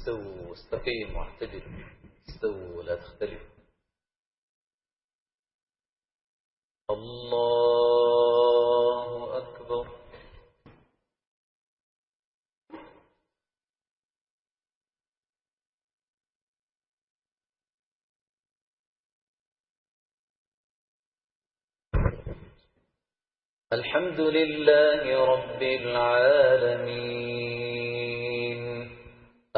استووا استقيموا واعتدلوا. استووا ولا تختلفوا. الله أكبر. الحمد لله رب العالمين.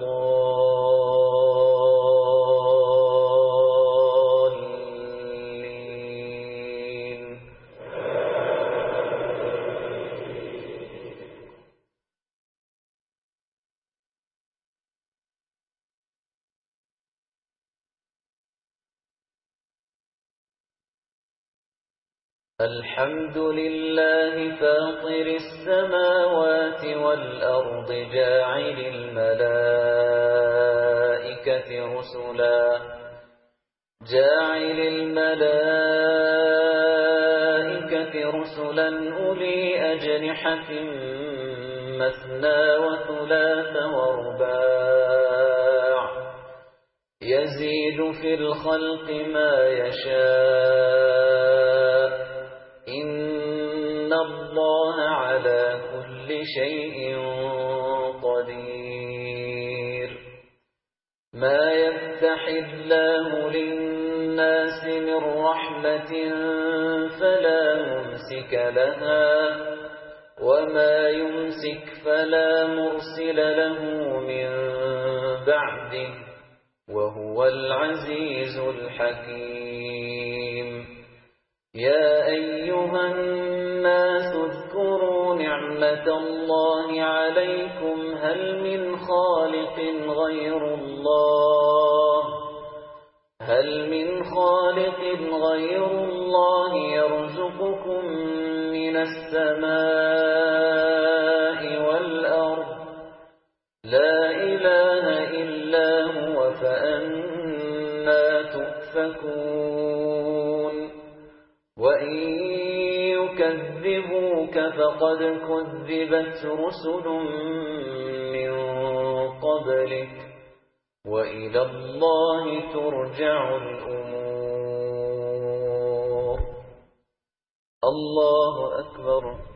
دو الحمد لله فاطر السماوات والأرض جاعل الملائكة رسلا جاعل الملائكة رسلا أولي أجنحة مثنى وثلاث ورباع يزيد في الخلق ما يشاء إن الله على كل شيء قدير ما يفتح الله للناس من رحمة فلا ممسك لها وما يمسك فلا مرسل له من بعده وهو العزيز الحكيم يا أيها الناس اذكروا نعمة الله عليكم. هل من خالق غير الله؟ هل من خالق غير الله يرزقكم من السماء يكذبوك فقد كذبت رسل من قبلك وإلى الله ترجع الأمور. الله أكبر.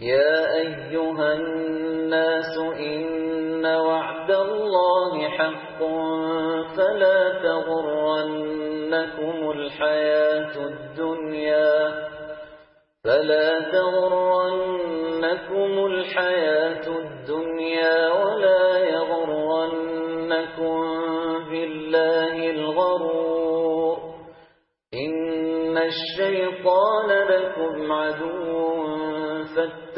يا أيها الناس إن وعد الله حق فلا تغرنكم الحياة الدنيا فلا تغرنكم الحياة الدنيا ولا يغرنكم بالله الغرور إن الشيطان لكم عدو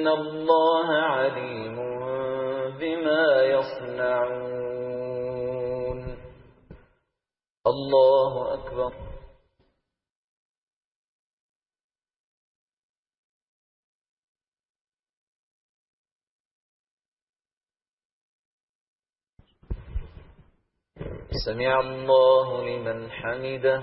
إن الله عليم بما يصنعون الله أكبر سمع الله لمن حمده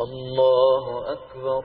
الله أكبر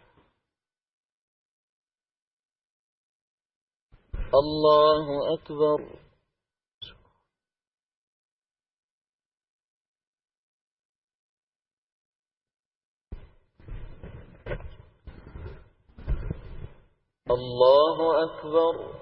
الله أكبر الله أكبر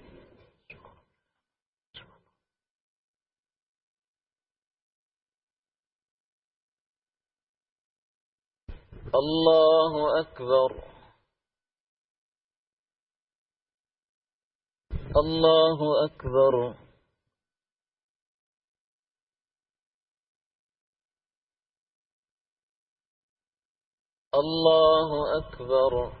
الله أكبر الله أكبر الله أكبر